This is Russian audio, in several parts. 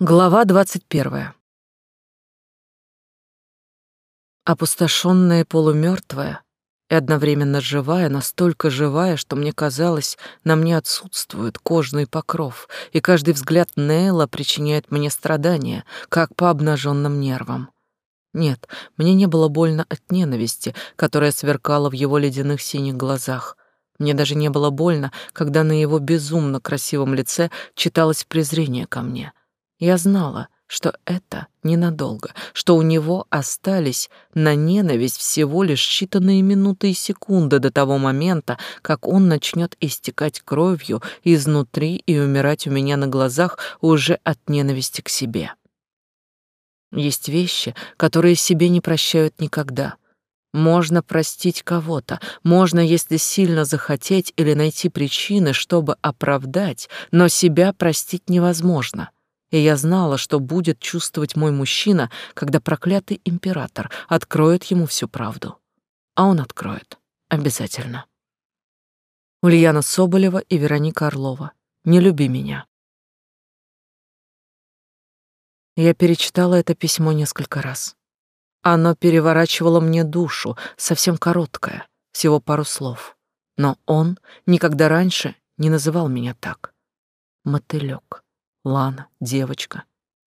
Глава двадцать первая. Опустошенная полумертвая и одновременно живая, настолько живая, что мне казалось, на мне отсутствует кожный покров, и каждый взгляд Нейла причиняет мне страдания, как по обнаженным нервам. Нет, мне не было больно от ненависти, которая сверкала в его ледяных синих глазах. Мне даже не было больно, когда на его безумно красивом лице читалось презрение ко мне — я знала, что это ненадолго, что у него остались на ненависть всего лишь считанные минуты и секунды до того момента, как он начнет истекать кровью изнутри и умирать у меня на глазах уже от ненависти к себе. Есть вещи, которые себе не прощают никогда. Можно простить кого-то, можно, если сильно захотеть или найти причины, чтобы оправдать, но себя простить невозможно — и я знала, что будет чувствовать мой мужчина, когда проклятый император откроет ему всю правду. А он откроет. Обязательно. Ульяна Соболева и Вероника Орлова. Не люби меня. Я перечитала это письмо несколько раз. Оно переворачивало мне душу, совсем короткое, всего пару слов. Но он никогда раньше не называл меня так. Мотылёк. Лана, девочка,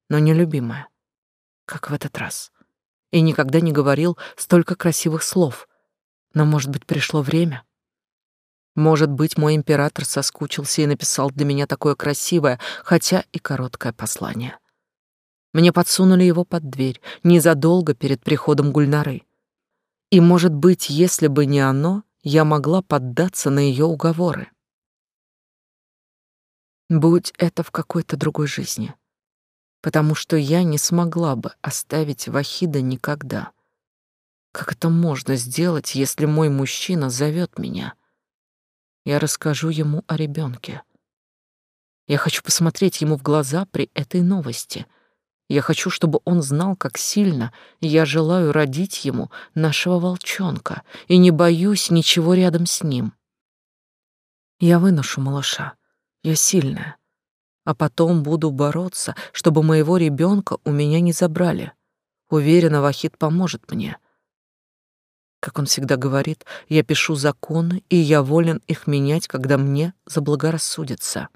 но нелюбимая, как в этот раз. И никогда не говорил столько красивых слов. Но, может быть, пришло время? Может быть, мой император соскучился и написал для меня такое красивое, хотя и короткое послание. Мне подсунули его под дверь незадолго перед приходом Гульнары. И, может быть, если бы не оно, я могла поддаться на ее уговоры. Будь это в какой-то другой жизни. Потому что я не смогла бы оставить Вахида никогда. Как это можно сделать, если мой мужчина зовет меня? Я расскажу ему о ребенке. Я хочу посмотреть ему в глаза при этой новости. Я хочу, чтобы он знал, как сильно я желаю родить ему нашего волчонка и не боюсь ничего рядом с ним. Я выношу малыша. Я сильная. А потом буду бороться, чтобы моего ребенка у меня не забрали. Уверена, Вахид поможет мне. Как он всегда говорит, я пишу законы, и я волен их менять, когда мне заблагорассудится.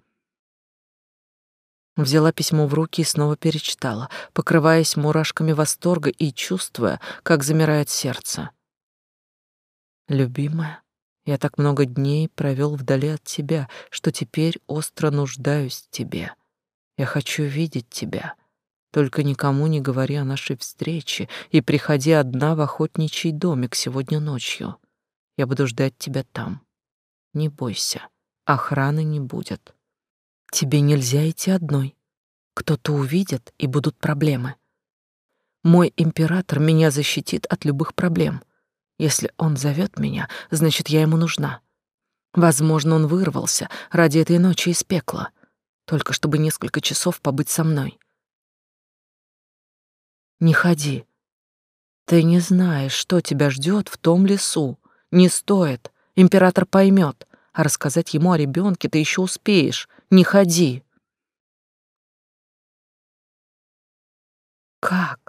Взяла письмо в руки и снова перечитала, покрываясь мурашками восторга и чувствуя, как замирает сердце. Любимая, я так много дней провел вдали от тебя, что теперь остро нуждаюсь в тебе. Я хочу видеть тебя. Только никому не говори о нашей встрече и приходи одна в охотничий домик сегодня ночью. Я буду ждать тебя там. Не бойся, охраны не будет. Тебе нельзя идти одной. Кто-то увидит, и будут проблемы. Мой император меня защитит от любых проблем — если он зовет меня, значит, я ему нужна. Возможно, он вырвался ради этой ночи из пекла, только чтобы несколько часов побыть со мной. Не ходи. Ты не знаешь, что тебя ждет в том лесу. Не стоит. Император поймет, а рассказать ему о ребенке ты еще успеешь. Не ходи. Как?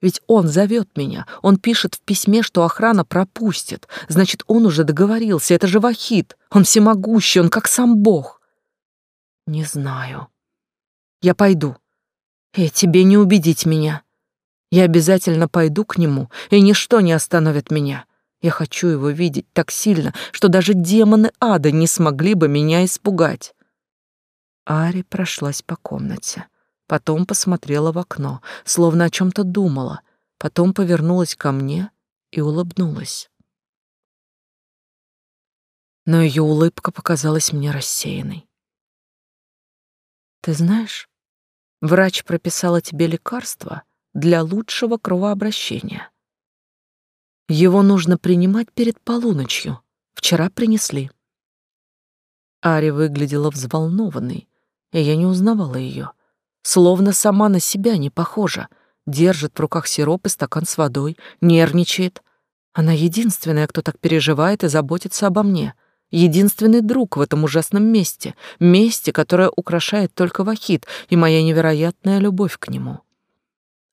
Ведь он зовет меня, он пишет в письме, что охрана пропустит. Значит, он уже договорился, это же Вахид. Он всемогущий, он как сам Бог. Не знаю. Я пойду. И тебе не убедить меня. Я обязательно пойду к нему, и ничто не остановит меня. Я хочу его видеть так сильно, что даже демоны ада не смогли бы меня испугать. Ари прошлась по комнате. Потом посмотрела в окно, словно о чем то думала, потом повернулась ко мне и улыбнулась. Но ее улыбка показалась мне рассеянной. Ты знаешь, врач прописала тебе лекарство для лучшего кровообращения. Его нужно принимать перед полуночью. Вчера принесли. Ари выглядела взволнованной, и я не узнавала ее словно сама на себя не похожа. Держит в руках сироп и стакан с водой, нервничает. Она единственная, кто так переживает и заботится обо мне. единственный друг в этом ужасном месте, месте, которое украшает только Вахид и моя невероятная любовь к нему.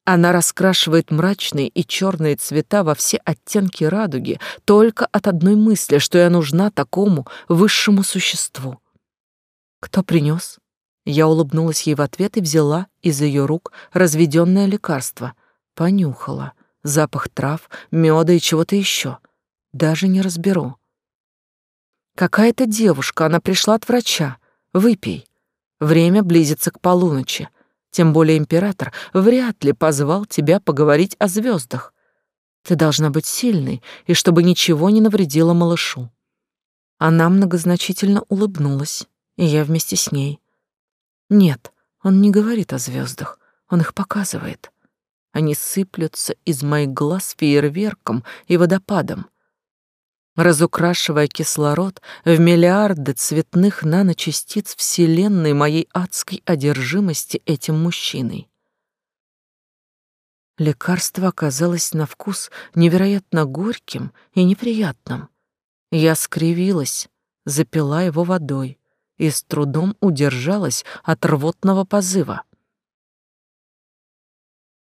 Она раскрашивает мрачные и черные цвета во все оттенки радуги только от одной мысли, что я нужна такому высшему существу. Кто принес? Я улыбнулась ей в ответ и взяла из ее рук разведенное лекарство. Понюхала. Запах трав, меда и чего-то еще. Даже не разберу. Какая-то девушка, она пришла от врача. Выпей. Время близится к полуночи. Тем более император вряд ли позвал тебя поговорить о звездах. Ты должна быть сильной, и чтобы ничего не навредило малышу. Она многозначительно улыбнулась, и я вместе с ней. Нет, он не говорит о звездах, он их показывает. Они сыплются из моих глаз фейерверком и водопадом, разукрашивая кислород в миллиарды цветных наночастиц Вселенной моей адской одержимости этим мужчиной. Лекарство оказалось на вкус невероятно горьким и неприятным. Я скривилась, запила его водой и с трудом удержалась от рвотного позыва.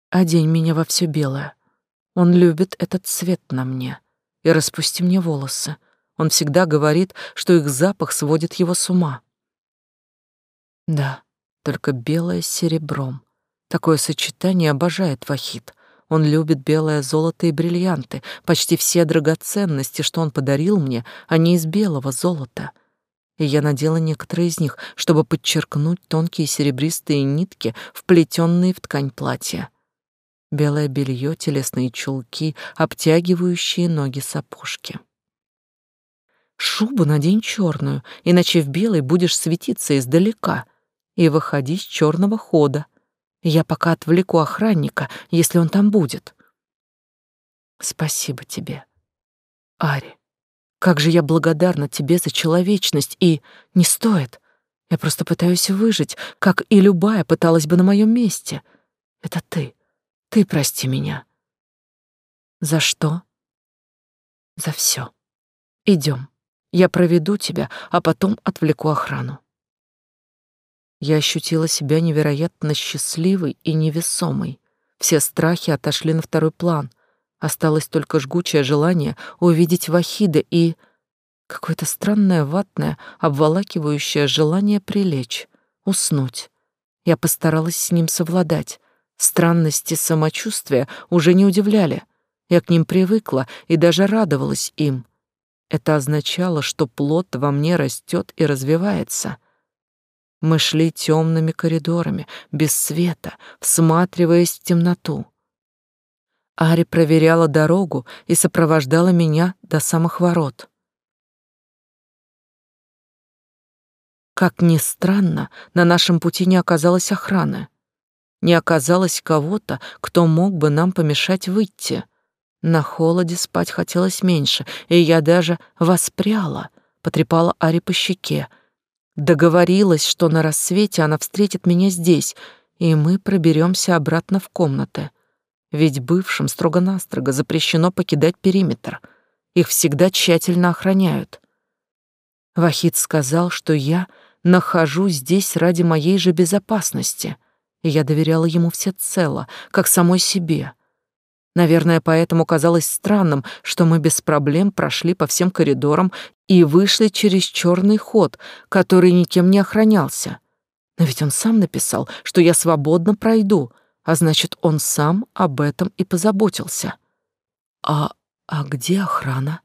Одень меня во все белое. Он любит этот цвет на мне и распусти мне волосы. Он всегда говорит, что их запах сводит его с ума. Да, только белое с серебром. Такое сочетание обожает Вахид. Он любит белое золото и бриллианты. Почти все драгоценности, что он подарил мне, они из белого золота. И я надела некоторые из них, чтобы подчеркнуть тонкие серебристые нитки, вплетенные в ткань платья белое белье, телесные чулки, обтягивающие ноги сапожки. Шубу надень черную, иначе в белой будешь светиться издалека, и выходи с черного хода. Я пока отвлеку охранника, если он там будет. Спасибо тебе, Ари. Как же я благодарна тебе за человечность, и не стоит. Я просто пытаюсь выжить, как и любая пыталась бы на моем месте. Это ты. Ты прости меня. За что? За все. Идем. Я проведу тебя, а потом отвлеку охрану. Я ощутила себя невероятно счастливой и невесомой. Все страхи отошли на второй план. Осталось только жгучее желание увидеть Вахида и какое-то странное ватное, обволакивающее желание прилечь, уснуть. Я постаралась с ним совладать, Странности самочувствия уже не удивляли. Я к ним привыкла и даже радовалась им. Это означало, что плод во мне растет и развивается. Мы шли темными коридорами, без света, всматриваясь в темноту. Ари проверяла дорогу и сопровождала меня до самых ворот. Как ни странно, на нашем пути не оказалось охраны. Не оказалось кого-то, кто мог бы нам помешать выйти. На холоде спать хотелось меньше, и я даже воспряла, потрепала Ари по щеке. Договорилась, что на рассвете она встретит меня здесь, и мы проберемся обратно в комнаты. Ведь бывшим строго-настрого запрещено покидать периметр. Их всегда тщательно охраняют. Вахид сказал, что я нахожусь здесь ради моей же безопасности — и я доверяла ему всецело, как самой себе. Наверное, поэтому казалось странным, что мы без проблем прошли по всем коридорам и вышли через черный ход, который никем не охранялся. Но ведь он сам написал, что я свободно пройду, а значит, он сам об этом и позаботился. А а где охрана?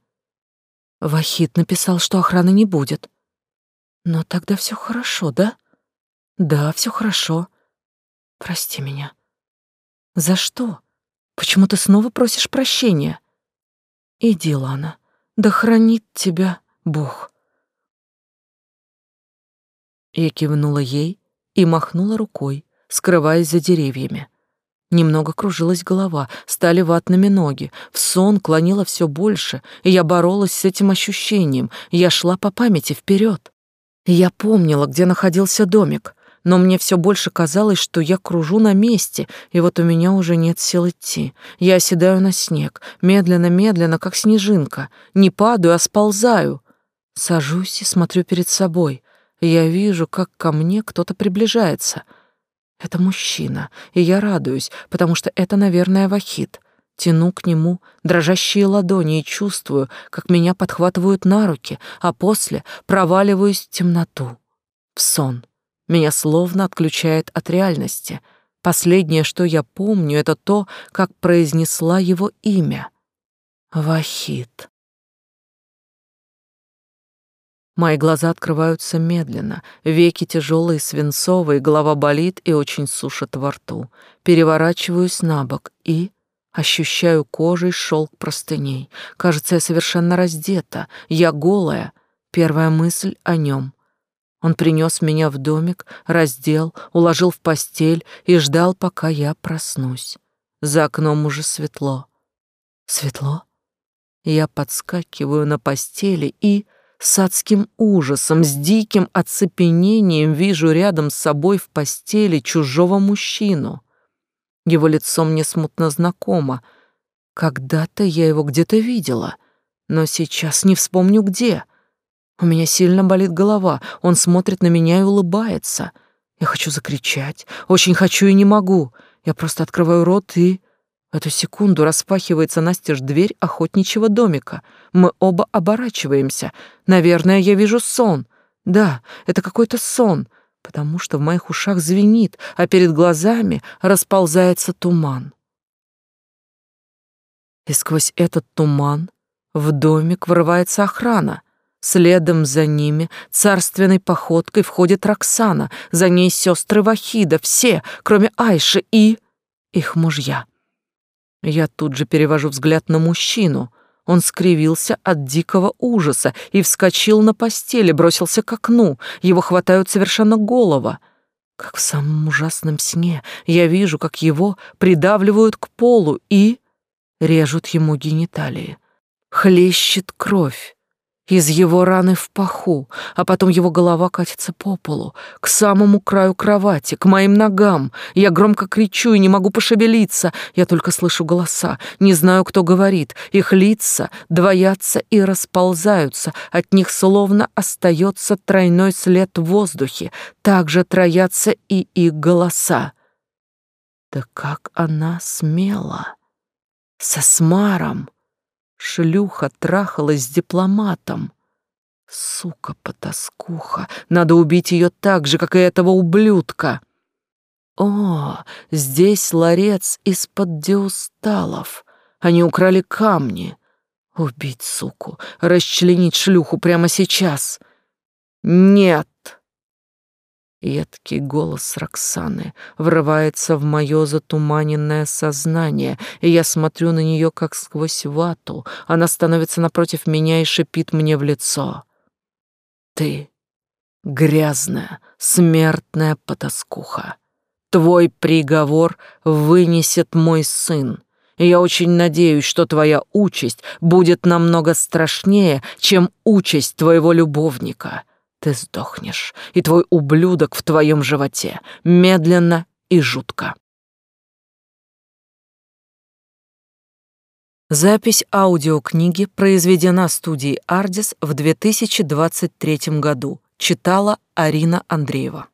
Вахид написал, что охраны не будет. Но тогда все хорошо, да? Да, все хорошо. Прости меня. За что? Почему ты снова просишь прощения? Иди, Лана, да хранит тебя Бог. Я кивнула ей и махнула рукой, скрываясь за деревьями. Немного кружилась голова, стали ватными ноги, в сон клонила все больше, и я боролась с этим ощущением, я шла по памяти вперед. Я помнила, где находился домик, но мне все больше казалось, что я кружу на месте, и вот у меня уже нет сил идти. Я оседаю на снег, медленно-медленно, как снежинка. Не падаю, а сползаю. Сажусь и смотрю перед собой. Я вижу, как ко мне кто-то приближается. Это мужчина, и я радуюсь, потому что это, наверное, Вахид. Тяну к нему дрожащие ладони и чувствую, как меня подхватывают на руки, а после проваливаюсь в темноту, в сон. Меня словно отключает от реальности. Последнее, что я помню, это то, как произнесла его имя. Вахид. Мои глаза открываются медленно, веки тяжелые, свинцовые, голова болит и очень сушит во рту. Переворачиваюсь на бок и ощущаю кожей шелк простыней. Кажется, я совершенно раздета, я голая. Первая мысль о нем. Он принес меня в домик, раздел, уложил в постель и ждал, пока я проснусь. За окном уже светло. Светло? Я подскакиваю на постели и с адским ужасом, с диким оцепенением вижу рядом с собой в постели чужого мужчину. Его лицо мне смутно знакомо. Когда-то я его где-то видела, но сейчас не вспомню где. У меня сильно болит голова, он смотрит на меня и улыбается. Я хочу закричать, очень хочу и не могу. Я просто открываю рот и... Эту секунду распахивается настежь дверь охотничьего домика. Мы оба оборачиваемся. Наверное, я вижу сон. Да, это какой-то сон, потому что в моих ушах звенит, а перед глазами расползается туман. И сквозь этот туман в домик врывается охрана. Следом за ними царственной походкой входит Роксана, за ней сестры Вахида, все, кроме Айши и их мужья. Я тут же перевожу взгляд на мужчину. Он скривился от дикого ужаса и вскочил на постели, бросился к окну. Его хватают совершенно голова. Как в самом ужасном сне я вижу, как его придавливают к полу и режут ему гениталии. Хлещет кровь из его раны в паху, а потом его голова катится по полу, к самому краю кровати, к моим ногам. Я громко кричу и не могу пошевелиться. Я только слышу голоса, не знаю, кто говорит. Их лица двоятся и расползаются, от них словно остается тройной след в воздухе. Также троятся и их голоса. Да как она смела! Со смаром! Шлюха трахалась с дипломатом. Сука-потаскуха, надо убить ее так же, как и этого ублюдка. О, здесь ларец из-под диусталов. Они украли камни. Убить суку, расчленить шлюху прямо сейчас. Нет. Едкий голос Роксаны врывается в мое затуманенное сознание, и я смотрю на нее как сквозь вату. Она становится напротив меня и шипит мне в лицо. «Ты грязная, смертная потаскуха. Твой приговор вынесет мой сын, и я очень надеюсь, что твоя участь будет намного страшнее, чем участь твоего любовника» ты сдохнешь, и твой ублюдок в твоем животе, медленно и жутко. Запись аудиокниги произведена студией «Ардис» в 2023 году. Читала Арина Андреева.